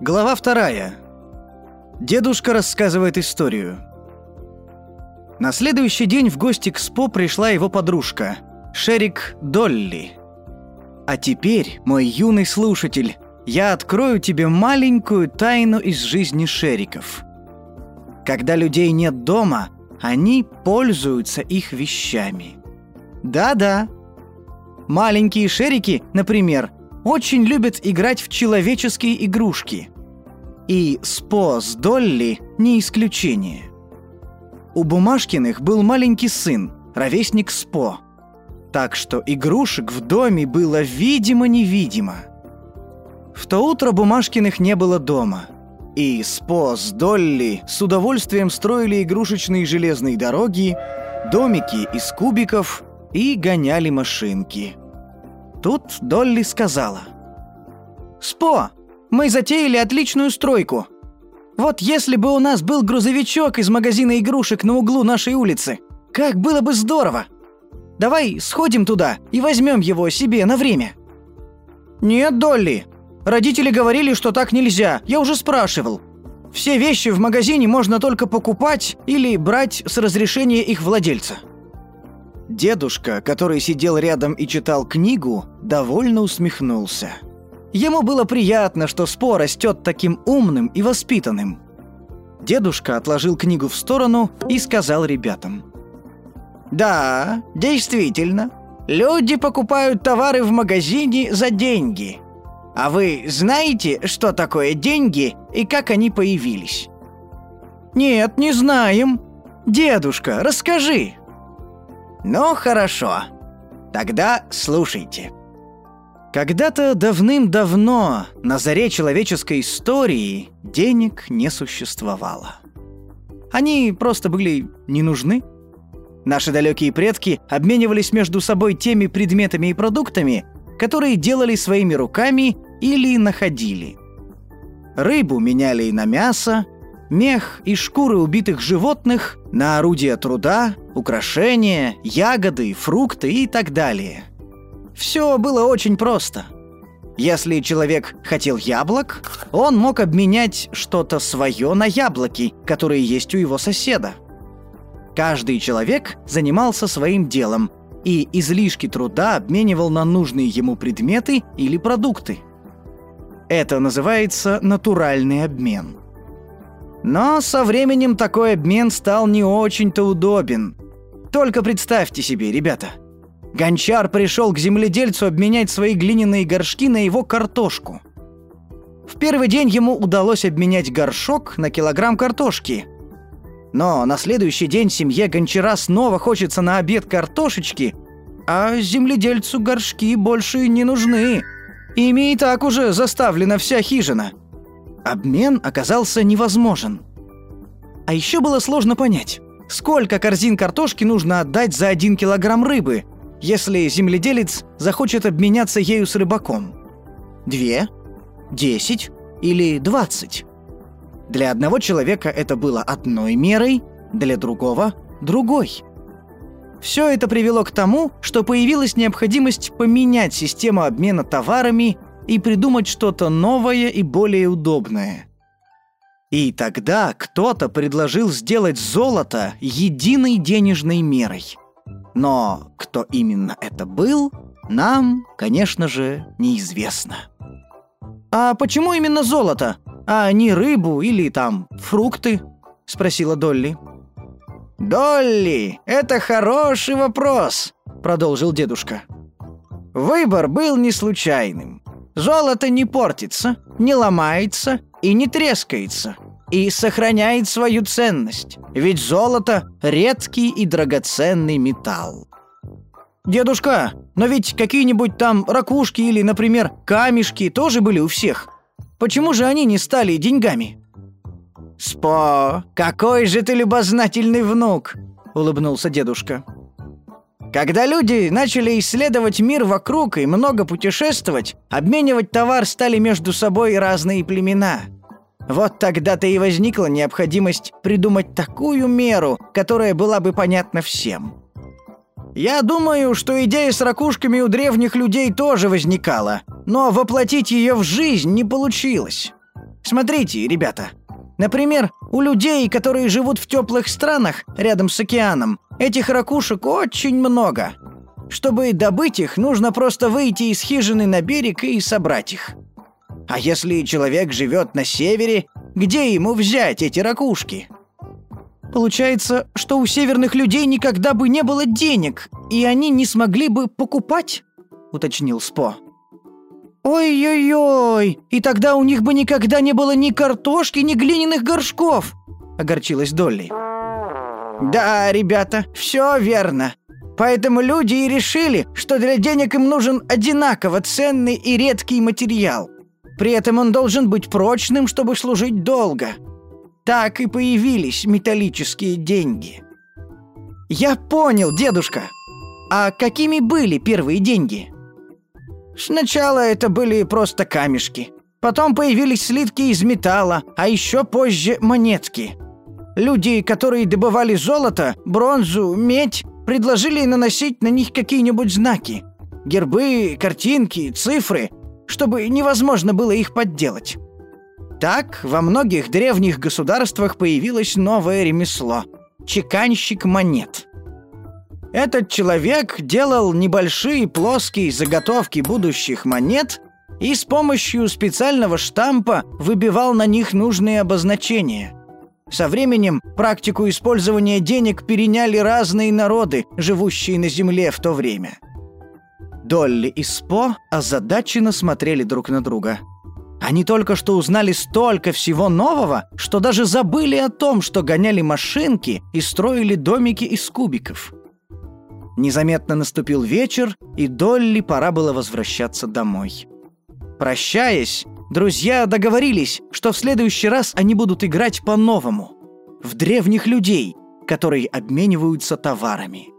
Глава вторая. Дедушка рассказывает историю. На следующий день в гости к СПО пришла его подружка, Шерик Долли. А теперь, мой юный слушатель, я открою тебе маленькую тайну из жизни Шериков. Когда людей нет дома, они пользуются их вещами. Да-да. Маленькие Шерики, например, очень любят играть в человеческие игрушки. И Спо с Долли не исключение. У Бумажкиных был маленький сын, ровесник Спо. Так что игрушек в доме было видимо-невидимо. В то утро Бумажкиных не было дома. И Спо с Долли с удовольствием строили игрушечные железные дороги, домики из кубиков и гоняли машинки – Тут Долли сказала. «Спо, мы затеяли отличную стройку. Вот если бы у нас был грузовичок из магазина игрушек на углу нашей улицы, как было бы здорово! Давай сходим туда и возьмем его себе на время». «Нет, Долли. Родители говорили, что так нельзя. Я уже спрашивал. Все вещи в магазине можно только покупать или брать с разрешения их владельца». Дедушка, который сидел рядом и читал книгу, довольно усмехнулся. Ему было приятно, что Спо растет таким умным и воспитанным. Дедушка отложил книгу в сторону и сказал ребятам. «Да, действительно. Люди покупают товары в магазине за деньги. А вы знаете, что такое деньги и как они появились?» «Нет, не знаем. Дедушка, расскажи!» «Ну, хорошо. Тогда слушайте». Когда-то давным-давно, на заре человеческой истории, денег не существовало. Они просто были не нужны. Наши далекие предки обменивались между собой теми предметами и продуктами, которые делали своими руками или находили. Рыбу меняли на мясо, мех и шкуры убитых животных на орудия труда, украшения, ягоды, фрукты и так далее. Все было очень просто. Если человек хотел яблок, он мог обменять что-то свое на яблоки, которые есть у его соседа. Каждый человек занимался своим делом и излишки труда обменивал на нужные ему предметы или продукты. Это называется натуральный обмен – но со временем такой обмен стал не очень-то удобен. Только представьте себе, ребята. Гончар пришел к земледельцу обменять свои глиняные горшки на его картошку. В первый день ему удалось обменять горшок на килограмм картошки. Но на следующий день семье гончара снова хочется на обед картошечки, а земледельцу горшки больше не нужны. Ими и так уже заставлена вся хижина – Обмен оказался невозможен. А еще было сложно понять, сколько корзин картошки нужно отдать за один килограмм рыбы, если земледелец захочет обменяться ею с рыбаком. Две? Десять? Или двадцать? Для одного человека это было одной мерой, для другого – другой. Все это привело к тому, что появилась необходимость поменять систему обмена товарами и придумать что-то новое и более удобное. И тогда кто-то предложил сделать золото единой денежной мерой. Но кто именно это был, нам, конечно же, неизвестно. «А почему именно золото, а не рыбу или там фрукты?» – спросила Долли. «Долли, это хороший вопрос», – продолжил дедушка. Выбор был не случайным. Золото не портится, не ломается и не трескается, и сохраняет свою ценность, ведь золото – редкий и драгоценный металл. «Дедушка, но ведь какие-нибудь там ракушки или, например, камешки тоже были у всех. Почему же они не стали деньгами?» «Спо, какой же ты любознательный внук!» – улыбнулся дедушка. Когда люди начали исследовать мир вокруг и много путешествовать, обменивать товар стали между собой разные племена. Вот тогда-то и возникла необходимость придумать такую меру, которая была бы понятна всем. Я думаю, что идея с ракушками у древних людей тоже возникала, но воплотить ее в жизнь не получилось. Смотрите, ребята. Например, у людей, которые живут в теплых странах рядом с океаном, этих ракушек очень много. Чтобы добыть их, нужно просто выйти из хижины на берег и собрать их. А если человек живет на севере, где ему взять эти ракушки? Получается, что у северных людей никогда бы не было денег, и они не смогли бы покупать, уточнил Спо. «Ой-ой-ой, и тогда у них бы никогда не было ни картошки, ни глиняных горшков!» — огорчилась Долли. «Да, ребята, все верно. Поэтому люди и решили, что для денег им нужен одинаково ценный и редкий материал. При этом он должен быть прочным, чтобы служить долго. Так и появились металлические деньги. Я понял, дедушка. А какими были первые деньги? Сначала это были просто камешки. Потом появились слитки из металла, а еще позже монетки. Люди, которые добывали золото, бронзу, медь, предложили наносить на них какие-нибудь знаки. Гербы, картинки, цифры, чтобы невозможно было их подделать. Так во многих древних государствах появилось новое ремесло – чеканщик монет. Этот человек делал небольшие плоские заготовки будущих монет и с помощью специального штампа выбивал на них нужные обозначения. Со временем практику использования денег переняли разные народы, живущие на Земле в то время. Долли и Спо озадаченно смотрели друг на друга. Они только что узнали столько всего нового, что даже забыли о том, что гоняли машинки и строили домики из кубиков. Незаметно наступил вечер, и Долли пора было возвращаться домой. Прощаясь, друзья договорились, что в следующий раз они будут играть по-новому. В древних людей, которые обмениваются товарами.